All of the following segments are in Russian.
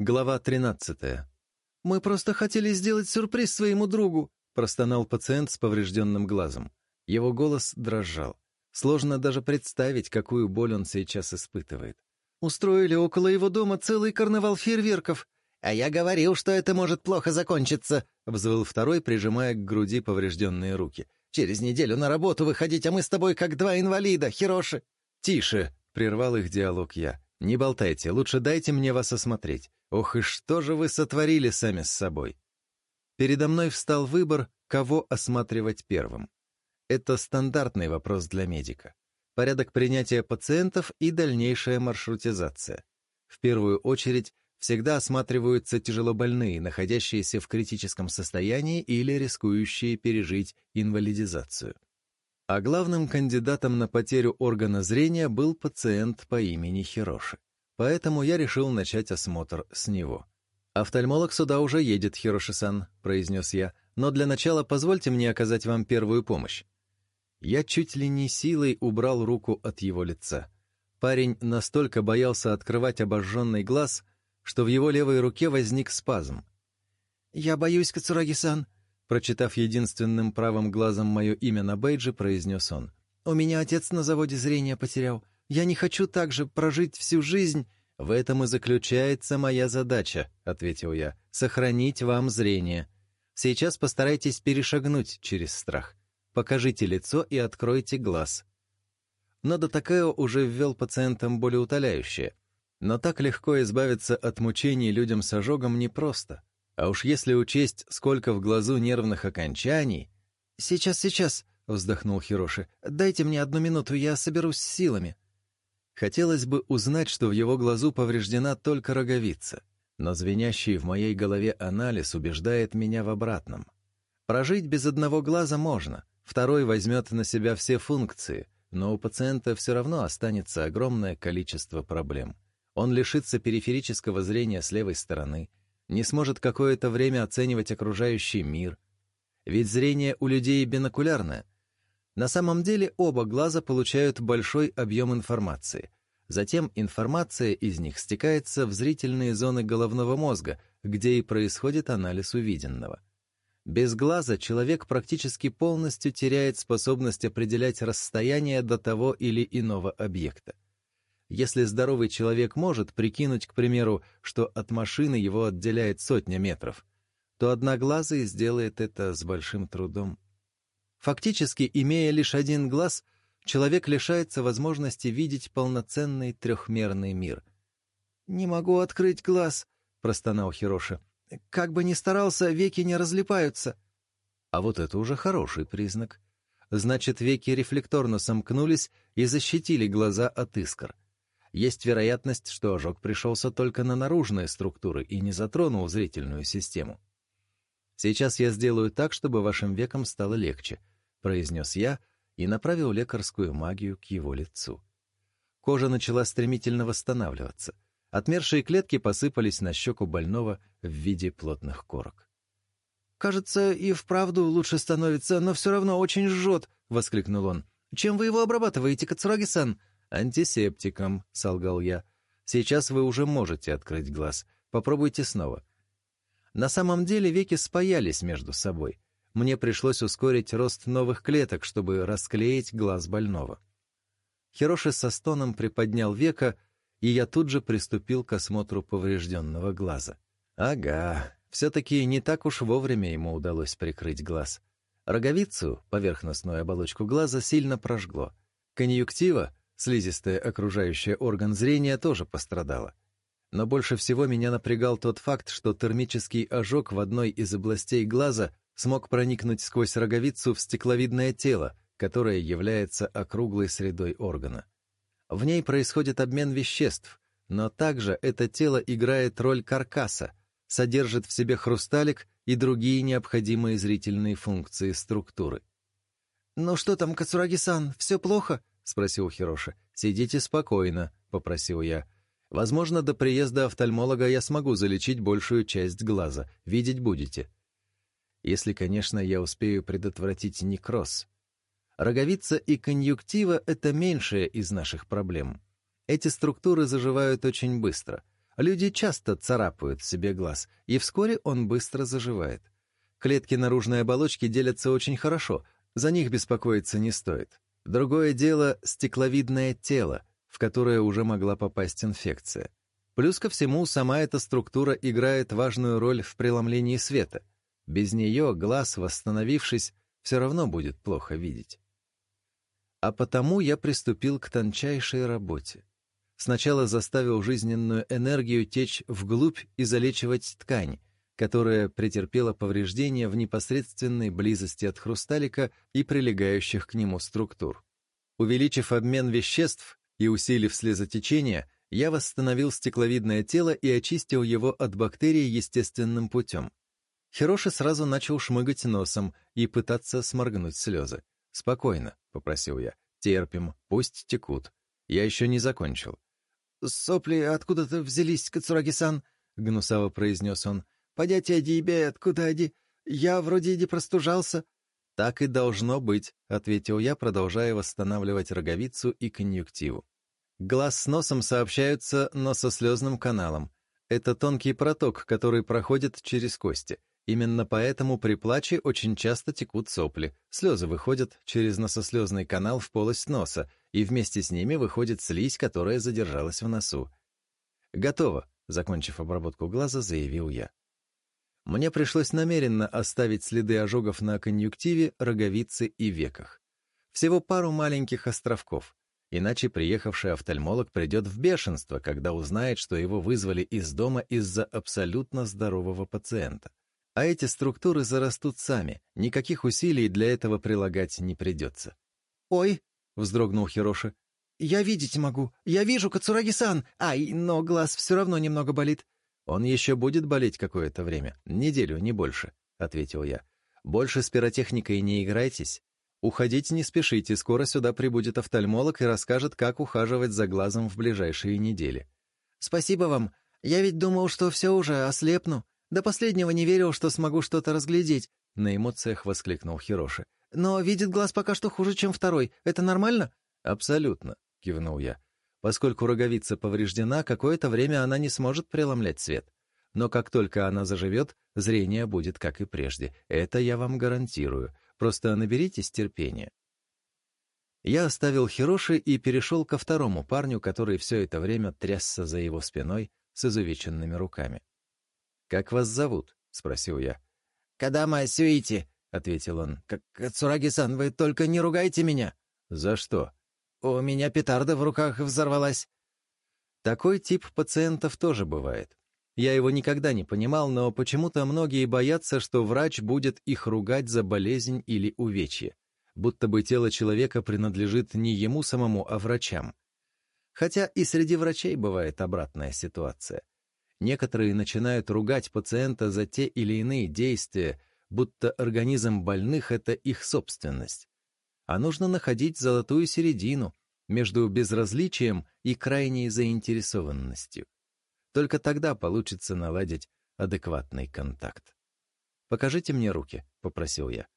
Глава 13. «Мы просто хотели сделать сюрприз своему другу», простонал пациент с поврежденным глазом. Его голос дрожал. Сложно даже представить, какую боль он сейчас испытывает. «Устроили около его дома целый карнавал фейерверков». «А я говорил, что это может плохо закончиться», — взвыл второй, прижимая к груди поврежденные руки. «Через неделю на работу выходить, а мы с тобой как два инвалида, Хироши». «Тише», — прервал их диалог я. «Не болтайте, лучше дайте мне вас осмотреть. Ох и что же вы сотворили сами с собой? Передо мной встал выбор, кого осматривать первым. Это стандартный вопрос для медика. Порядок принятия пациентов и дальнейшая маршрутизация. В первую очередь, всегда осматриваются тяжелобольные, находящиеся в критическом состоянии или рискующие пережить инвалидизацию. А главным кандидатом на потерю органа зрения был пациент по имени Хироши. Поэтому я решил начать осмотр с него. «Офтальмолог сюда уже едет, Хирошисан, — произнес я, «но для начала позвольте мне оказать вам первую помощь». Я чуть ли не силой убрал руку от его лица. Парень настолько боялся открывать обожженный глаз, что в его левой руке возник спазм. «Я боюсь, Кацураги-сан», — прочитав единственным правым глазом мое имя на бейджи, произнес он. «У меня отец на заводе зрение потерял. Я не хочу также прожить всю жизнь...» «В этом и заключается моя задача», — ответил я, — «сохранить вам зрение. Сейчас постарайтесь перешагнуть через страх. Покажите лицо и откройте глаз». Надо Датакео уже ввел пациентам болеутоляющее. Но так легко избавиться от мучений людям с ожогом непросто. А уж если учесть, сколько в глазу нервных окончаний... «Сейчас, сейчас», — вздохнул Хироши, — «дайте мне одну минуту, я соберусь с силами». Хотелось бы узнать, что в его глазу повреждена только роговица, но звенящий в моей голове анализ убеждает меня в обратном. Прожить без одного глаза можно, второй возьмет на себя все функции, но у пациента все равно останется огромное количество проблем. Он лишится периферического зрения с левой стороны, не сможет какое-то время оценивать окружающий мир. Ведь зрение у людей бинокулярное. На самом деле оба глаза получают большой объем информации, Затем информация из них стекается в зрительные зоны головного мозга, где и происходит анализ увиденного. Без глаза человек практически полностью теряет способность определять расстояние до того или иного объекта. Если здоровый человек может прикинуть, к примеру, что от машины его отделяет сотня метров, то одноглазый сделает это с большим трудом. Фактически, имея лишь один глаз, человек лишается возможности видеть полноценный трехмерный мир. «Не могу открыть глаз», — простонал Хироши. «Как бы ни старался, веки не разлипаются». А вот это уже хороший признак. Значит, веки рефлекторно сомкнулись и защитили глаза от искр. Есть вероятность, что ожог пришелся только на наружные структуры и не затронул зрительную систему. «Сейчас я сделаю так, чтобы вашим векам стало легче», — произнес я, — и направил лекарскую магию к его лицу. Кожа начала стремительно восстанавливаться. Отмершие клетки посыпались на щеку больного в виде плотных корок. «Кажется, и вправду лучше становится, но все равно очень жжет», — воскликнул он. «Чем вы его обрабатываете, Кацураги-сан?» «Антисептиком», — солгал я. «Сейчас вы уже можете открыть глаз. Попробуйте снова». На самом деле веки спаялись между собой мне пришлось ускорить рост новых клеток, чтобы расклеить глаз больного. Хироши со стоном приподнял века, и я тут же приступил к осмотру поврежденного глаза. Ага, все-таки не так уж вовремя ему удалось прикрыть глаз. Роговицу, поверхностную оболочку глаза, сильно прожгло. Конъюнктива, слизистая окружающая орган зрения, тоже пострадала. Но больше всего меня напрягал тот факт, что термический ожог в одной из областей глаза смог проникнуть сквозь роговицу в стекловидное тело, которое является округлой средой органа. В ней происходит обмен веществ, но также это тело играет роль каркаса, содержит в себе хрусталик и другие необходимые зрительные функции структуры. «Ну что там, Кацураги-сан, все плохо?» — спросил Хироши. «Сидите спокойно», — попросил я. «Возможно, до приезда офтальмолога я смогу залечить большую часть глаза. Видеть будете» если, конечно, я успею предотвратить некроз. Роговица и конъюнктива — это меньшая из наших проблем. Эти структуры заживают очень быстро. Люди часто царапают себе глаз, и вскоре он быстро заживает. Клетки наружной оболочки делятся очень хорошо, за них беспокоиться не стоит. Другое дело — стекловидное тело, в которое уже могла попасть инфекция. Плюс ко всему, сама эта структура играет важную роль в преломлении света — без нее глаз, восстановившись, все равно будет плохо видеть. А потому я приступил к тончайшей работе. Сначала заставил жизненную энергию течь вглубь и залечивать ткань, которая претерпела повреждения в непосредственной близости от хрусталика и прилегающих к нему структур. Увеличив обмен веществ и усилив слезотечение, я восстановил стекловидное тело и очистил его от бактерий естественным путем. Хироши сразу начал шмыгать носом и пытаться сморгнуть слезы. «Спокойно», — попросил я. «Терпим, пусть текут. Я еще не закончил». «Сопли откуда-то взялись, Кацураги-сан», — гнусаво произнес он. «Понятия дебе, откуда они? Я вроде не простужался». «Так и должно быть», — ответил я, продолжая восстанавливать роговицу и конъюнктиву. Глаз с носом сообщаются, но со слезным каналом. Это тонкий проток, который проходит через кости — Именно поэтому при плаче очень часто текут сопли, слезы выходят через носослезный канал в полость носа, и вместе с ними выходит слизь, которая задержалась в носу. «Готово», — закончив обработку глаза, заявил я. Мне пришлось намеренно оставить следы ожогов на конъюнктиве, роговице и веках. Всего пару маленьких островков, иначе приехавший офтальмолог придет в бешенство, когда узнает, что его вызвали из дома из-за абсолютно здорового пациента а эти структуры зарастут сами, никаких усилий для этого прилагать не придется. «Ой!» — вздрогнул Хироши. «Я видеть могу! Я вижу, Кацураги-сан! Ай, но глаз все равно немного болит!» «Он еще будет болеть какое-то время, неделю, не больше», — ответил я. «Больше с пиротехникой не играйтесь. Уходить не спешите, скоро сюда прибудет офтальмолог и расскажет, как ухаживать за глазом в ближайшие недели». «Спасибо вам. Я ведь думал, что все уже, ослепну», до последнего не верил, что смогу что-то разглядеть», — на эмоциях воскликнул Хироши. «Но видит глаз пока что хуже, чем второй. Это нормально?» «Абсолютно», — кивнул я. «Поскольку роговица повреждена, какое-то время она не сможет преломлять свет. Но как только она заживет, зрение будет как и прежде. Это я вам гарантирую. Просто наберитесь терпения». Я оставил Хироши и перешел ко второму парню, который все это время трясся за его спиной с изувеченными руками. «Как вас зовут?» — спросил я. «Кадама Сюити», — ответил он. «Кацураги-сан, вы только не ругайте меня». «За что?» «У меня петарда в руках взорвалась». Такой тип пациентов тоже бывает. Я его никогда не понимал, но почему-то многие боятся, что врач будет их ругать за болезнь или увечье. Будто бы тело человека принадлежит не ему самому, а врачам. Хотя и среди врачей бывает обратная ситуация. Некоторые начинают ругать пациента за те или иные действия, будто организм больных — это их собственность. А нужно находить золотую середину между безразличием и крайней заинтересованностью. Только тогда получится наладить адекватный контакт. «Покажите мне руки», — попросил я.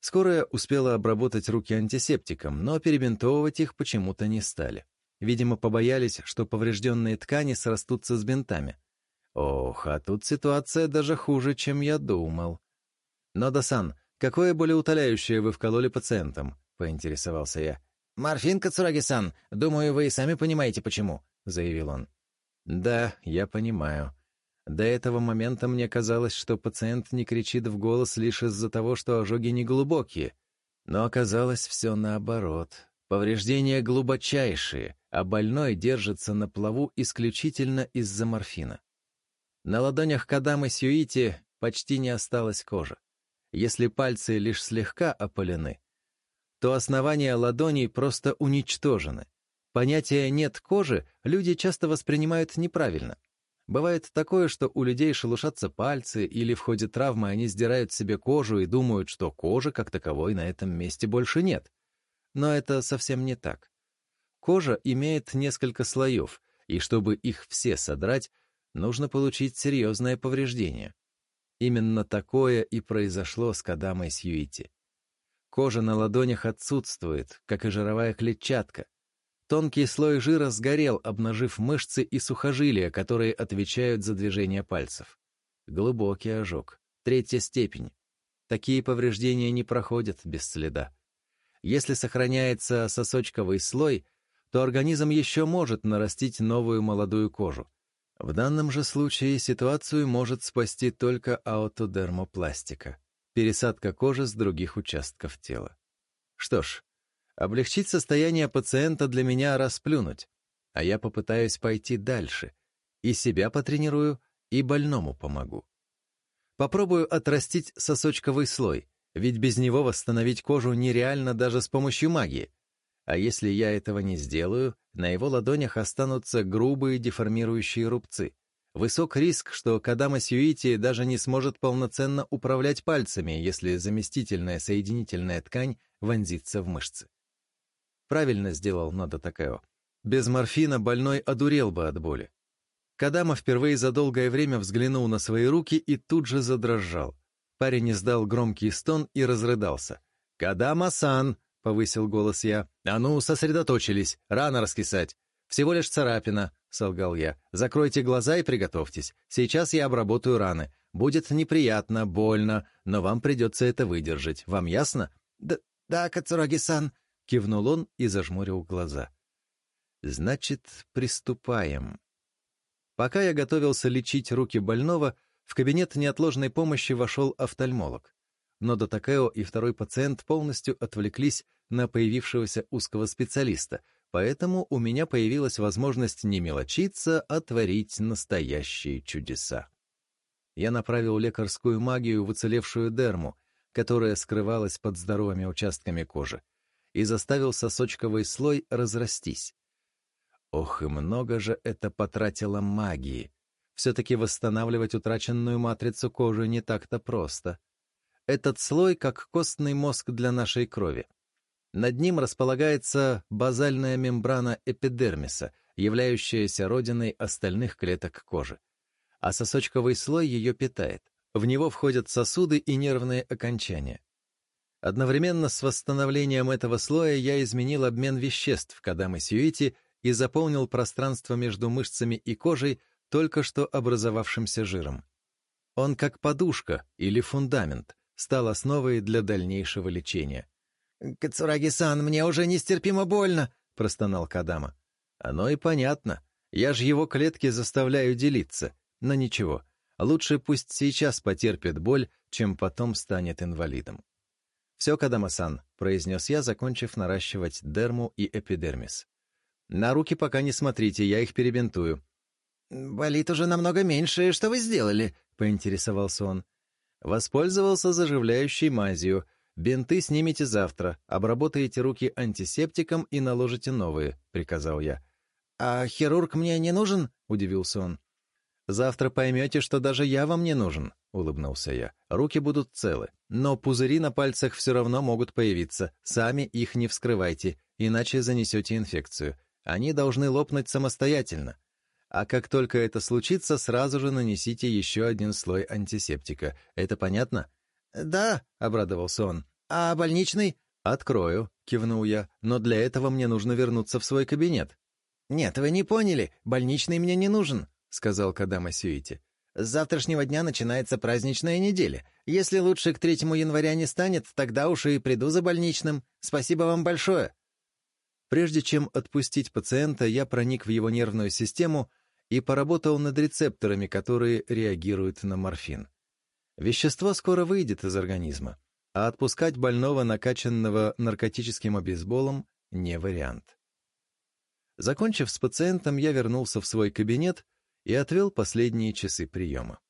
Скорая успела обработать руки антисептиком, но перебинтовывать их почему-то не стали. Видимо, побоялись, что поврежденные ткани срастутся с бинтами. Ох, а тут ситуация даже хуже, чем я думал. Но, Дасан, какое болеутоляющее вы вкололи пациентам?» — поинтересовался я. «Морфин, Кацураги-сан, думаю, вы и сами понимаете, почему», — заявил он. «Да, я понимаю. До этого момента мне казалось, что пациент не кричит в голос лишь из-за того, что ожоги неглубокие. Но оказалось все наоборот. Повреждения глубочайшие, а больной держится на плаву исключительно из-за морфина. На ладонях Кадамы Сюити почти не осталось кожи. Если пальцы лишь слегка опалены, то основания ладоней просто уничтожены. Понятие «нет кожи» люди часто воспринимают неправильно. Бывает такое, что у людей шелушатся пальцы или в ходе травмы они сдирают себе кожу и думают, что кожи как таковой на этом месте больше нет. Но это совсем не так. Кожа имеет несколько слоев, и чтобы их все содрать, нужно получить серьезное повреждение. Именно такое и произошло с Кадамой Сьюити. Кожа на ладонях отсутствует, как и жировая клетчатка. Тонкий слой жира сгорел, обнажив мышцы и сухожилия, которые отвечают за движение пальцев. Глубокий ожог. Третья степень. Такие повреждения не проходят без следа. Если сохраняется сосочковый слой — то организм еще может нарастить новую молодую кожу. В данном же случае ситуацию может спасти только аутодермопластика – пересадка кожи с других участков тела. Что ж, облегчить состояние пациента для меня расплюнуть, а я попытаюсь пойти дальше – и себя потренирую, и больному помогу. Попробую отрастить сосочковый слой, ведь без него восстановить кожу нереально даже с помощью магии – а если я этого не сделаю, на его ладонях останутся грубые деформирующие рубцы. Высок риск, что Кадама Сюити даже не сможет полноценно управлять пальцами, если заместительная соединительная ткань вонзится в мышцы. Правильно сделал Надо Такео. Без морфина больной одурел бы от боли. Кадама впервые за долгое время взглянул на свои руки и тут же задрожал. Парень издал громкий стон и разрыдался. «Кадама-сан!» — повысил голос я. «А ну, сосредоточились, рано раскисать. Всего лишь царапина», — солгал я. «Закройте глаза и приготовьтесь. Сейчас я обработаю раны. Будет неприятно, больно, но вам придется это выдержать. Вам ясно?» «Да, да Кацураги-сан», — кивнул он и зажмурил глаза. «Значит, приступаем». Пока я готовился лечить руки больного, в кабинет неотложной помощи вошел офтальмолог но Датакео и второй пациент полностью отвлеклись на появившегося узкого специалиста, поэтому у меня появилась возможность не мелочиться, а творить настоящие чудеса. Я направил лекарскую магию в уцелевшую дерму, которая скрывалась под здоровыми участками кожи, и заставил сосочковый слой разрастись. Ох, и много же это потратило магии. Все-таки восстанавливать утраченную матрицу кожи не так-то просто — этот слой как костный мозг для нашей крови. Над ним располагается базальная мембрана эпидермиса, являющаяся родиной остальных клеток кожи. А сосочковый слой ее питает. В него входят сосуды и нервные окончания. Одновременно с восстановлением этого слоя я изменил обмен веществ Кадамы Сьюити и заполнил пространство между мышцами и кожей только что образовавшимся жиром. Он как подушка или фундамент, стал основой для дальнейшего лечения. «Кацураги-сан, мне уже нестерпимо больно!» — простонал Кадама. «Оно и понятно. Я же его клетки заставляю делиться. Но ничего, лучше пусть сейчас потерпит боль, чем потом станет инвалидом». «Все, Кадама-сан», — произнес я, закончив наращивать дерму и эпидермис. «На руки пока не смотрите, я их перебинтую». «Болит уже намного меньше. Что вы сделали?» — поинтересовался он. Воспользовался заживляющей мазью. Бинты снимите завтра, обработаете руки антисептиком и наложите новые», — приказал я. «А хирург мне не нужен?» — удивился он. «Завтра поймете, что даже я вам не нужен», — улыбнулся я. «Руки будут целы, но пузыри на пальцах все равно могут появиться. Сами их не вскрывайте, иначе занесете инфекцию. Они должны лопнуть самостоятельно. А как только это случится, сразу же нанесите еще один слой антисептика. Это понятно? «Да», — обрадовался он. «А больничный?» «Открою», — кивнул я, «но для этого мне нужно вернуться в свой кабинет». «Нет, вы не поняли, больничный мне не нужен», — сказал Кадама Сюити. «С завтрашнего дня начинается праздничная неделя. Если лучше к третьему января не станет, тогда уж и приду за больничным. Спасибо вам большое». Прежде чем отпустить пациента, я проник в его нервную систему и поработал над рецепторами, которые реагируют на морфин. Вещество скоро выйдет из организма, а отпускать больного, накачанного наркотическим обезболом, не вариант. Закончив с пациентом, я вернулся в свой кабинет и отвел последние часы приема.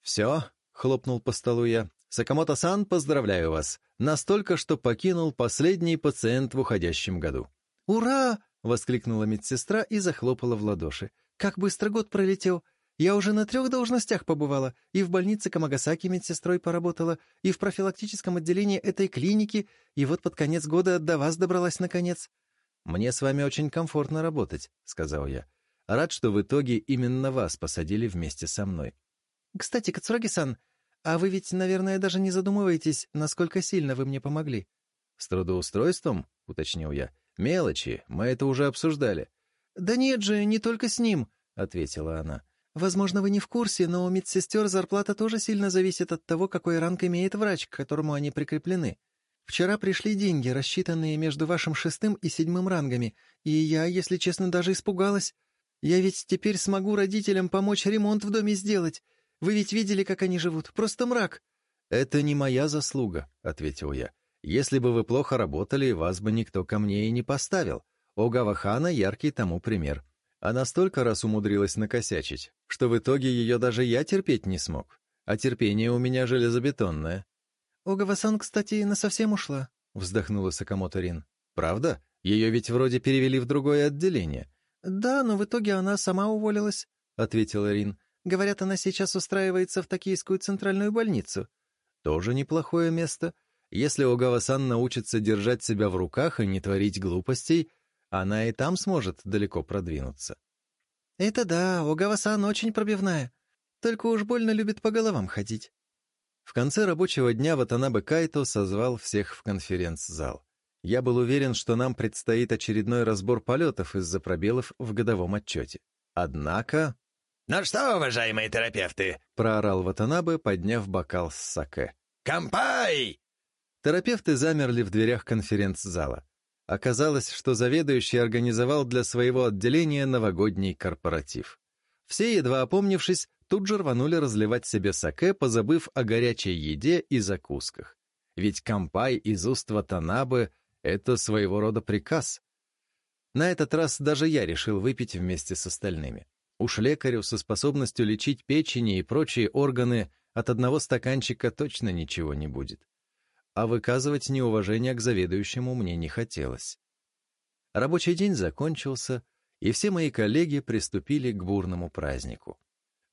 «Все», — хлопнул по столу я, — «Сакамото-сан, поздравляю вас, настолько, что покинул последний пациент в уходящем году». «Ура!» — воскликнула медсестра и захлопала в ладоши. Как быстро год пролетел! Я уже на трех должностях побывала, и в больнице Камагасаки медсестрой поработала, и в профилактическом отделении этой клиники, и вот под конец года до вас добралась наконец». «Мне с вами очень комфортно работать», — сказал я. «Рад, что в итоге именно вас посадили вместе со мной». «Кстати, Кацураги-сан, а вы ведь, наверное, даже не задумываетесь, насколько сильно вы мне помогли». «С трудоустройством?» — уточнил я. «Мелочи, мы это уже обсуждали. «Да нет же, не только с ним», — ответила она. «Возможно, вы не в курсе, но у медсестер зарплата тоже сильно зависит от того, какой ранг имеет врач, к которому они прикреплены. Вчера пришли деньги, рассчитанные между вашим шестым и седьмым рангами, и я, если честно, даже испугалась. Я ведь теперь смогу родителям помочь ремонт в доме сделать. Вы ведь видели, как они живут, просто мрак». «Это не моя заслуга», — ответил я. «Если бы вы плохо работали, вас бы никто ко мне и не поставил. Огава Хана яркий тому пример. Она столько раз умудрилась накосячить, что в итоге ее даже я терпеть не смог. А терпение у меня железобетонное. «Огава-сан, кстати, насовсем ушла», — вздохнула Сакамото Рин. «Правда? Ее ведь вроде перевели в другое отделение». «Да, но в итоге она сама уволилась», — ответила Рин. «Говорят, она сейчас устраивается в Токийскую центральную больницу». «Тоже неплохое место. Если Огава-сан научится держать себя в руках и не творить глупостей, она и там сможет далеко продвинуться. «Это да, Огава-сан очень пробивная. Только уж больно любит по головам ходить». В конце рабочего дня Ватанабе Кайто созвал всех в конференц-зал. Я был уверен, что нам предстоит очередной разбор полетов из-за пробелов в годовом отчете. Однако... «Ну что, уважаемые терапевты!» — проорал Ватанабе, подняв бокал с саке. «Кампай!» Терапевты замерли в дверях конференц-зала. Оказалось, что заведующий организовал для своего отделения новогодний корпоратив. Все, едва опомнившись, тут же рванули разливать себе саке, позабыв о горячей еде и закусках. Ведь кампай из уст Ватанабы — это своего рода приказ. На этот раз даже я решил выпить вместе с остальными. Уж лекарю со способностью лечить печени и прочие органы от одного стаканчика точно ничего не будет а выказывать неуважение к заведующему мне не хотелось. Рабочий день закончился, и все мои коллеги приступили к бурному празднику.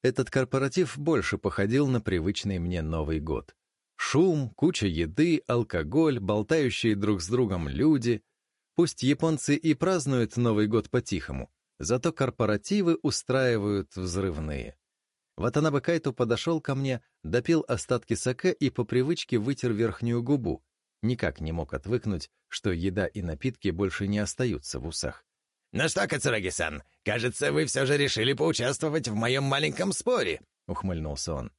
Этот корпоратив больше походил на привычный мне Новый год. Шум, куча еды, алкоголь, болтающие друг с другом люди. Пусть японцы и празднуют Новый год по-тихому, зато корпоративы устраивают взрывные. Ватанаба Кайту подошел ко мне, допил остатки саке и по привычке вытер верхнюю губу. Никак не мог отвыкнуть, что еда и напитки больше не остаются в усах. «Ну что, Кацураги-сан, кажется, вы все же решили поучаствовать в моем маленьком споре», — ухмыльнулся он.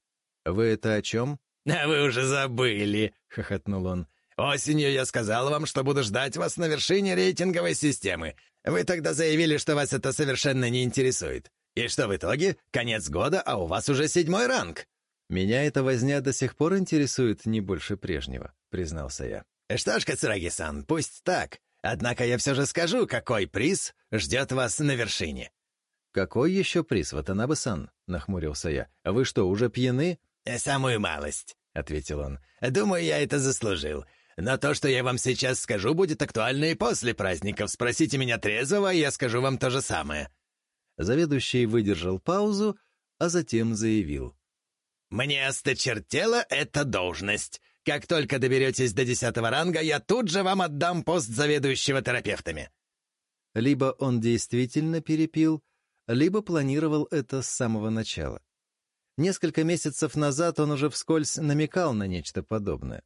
«Вы это о чем?» «А вы уже забыли», — хохотнул он. «Осенью я сказал вам, что буду ждать вас на вершине рейтинговой системы. Вы тогда заявили, что вас это совершенно не интересует. И что в итоге? Конец года, а у вас уже седьмой ранг!» «Меня эта возня до сих пор интересует не больше прежнего», — признался я. «Что ж, Кацураги-сан, пусть так. Однако я все же скажу, какой приз ждет вас на вершине». «Какой еще приз, Ватанабе-сан?» — нахмурился я. «Вы что, уже пьяны?» э, «Самую малость», — ответил он. «Думаю, я это заслужил. Но то, что я вам сейчас скажу, будет актуально и после праздников. Спросите меня трезво, и я скажу вам то же самое». Заведующий выдержал паузу, а затем заявил. «Мне осточертела эта должность. Как только доберетесь до десятого ранга, я тут же вам отдам пост заведующего терапевтами». Либо он действительно перепил, либо планировал это с самого начала. Несколько месяцев назад он уже вскользь намекал на нечто подобное.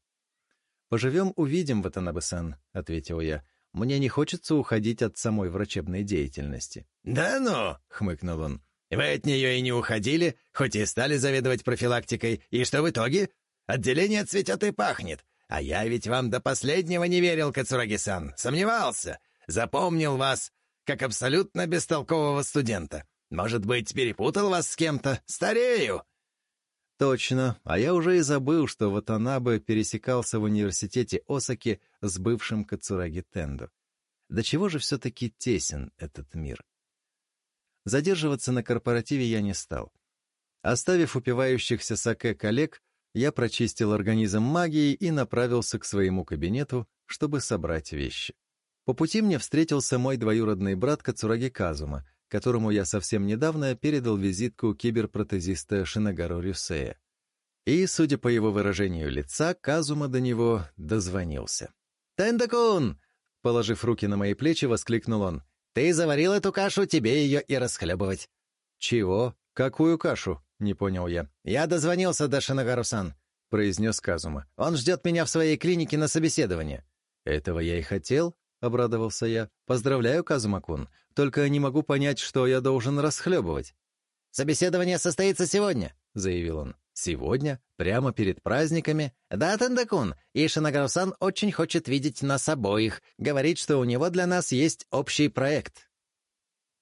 «Поживем — увидим, Ватанабе-сан», — ответил я. Мне не хочется уходить от самой врачебной деятельности». «Да ну!» — хмыкнул он. «Вы от нее и не уходили, хоть и стали заведовать профилактикой. И что в итоге? Отделение цветет и пахнет. А я ведь вам до последнего не верил, Кацураги-сан. Сомневался. Запомнил вас, как абсолютно бестолкового студента. Может быть, перепутал вас с кем-то? Старею!» Точно, а я уже и забыл, что Ватанабе пересекался в университете Осаки с бывшим Кацураги Тендо. До чего же все-таки тесен этот мир? Задерживаться на корпоративе я не стал. Оставив упивающихся саке коллег, я прочистил организм магией и направился к своему кабинету, чтобы собрать вещи. По пути мне встретился мой двоюродный брат Кацураги Казума, которому я совсем недавно передал визитку киберпротезиста Шинагаро Рюсея. И, судя по его выражению лица, Казума до него дозвонился. «Тэндакун!» — положив руки на мои плечи, воскликнул он. «Ты заварил эту кашу, тебе ее и расхлебывать». «Чего? Какую кашу?» — не понял я. «Я дозвонился до Шинагарусан», — произнес Казума. «Он ждет меня в своей клинике на собеседование». «Этого я и хотел», — обрадовался я. «Поздравляю, Казумакун. Только не могу понять, что я должен расхлебывать». «Собеседование состоится сегодня», — заявил он. «Сегодня? Прямо перед праздниками?» «Да, Тендакун. И очень хочет видеть нас обоих. Говорит, что у него для нас есть общий проект».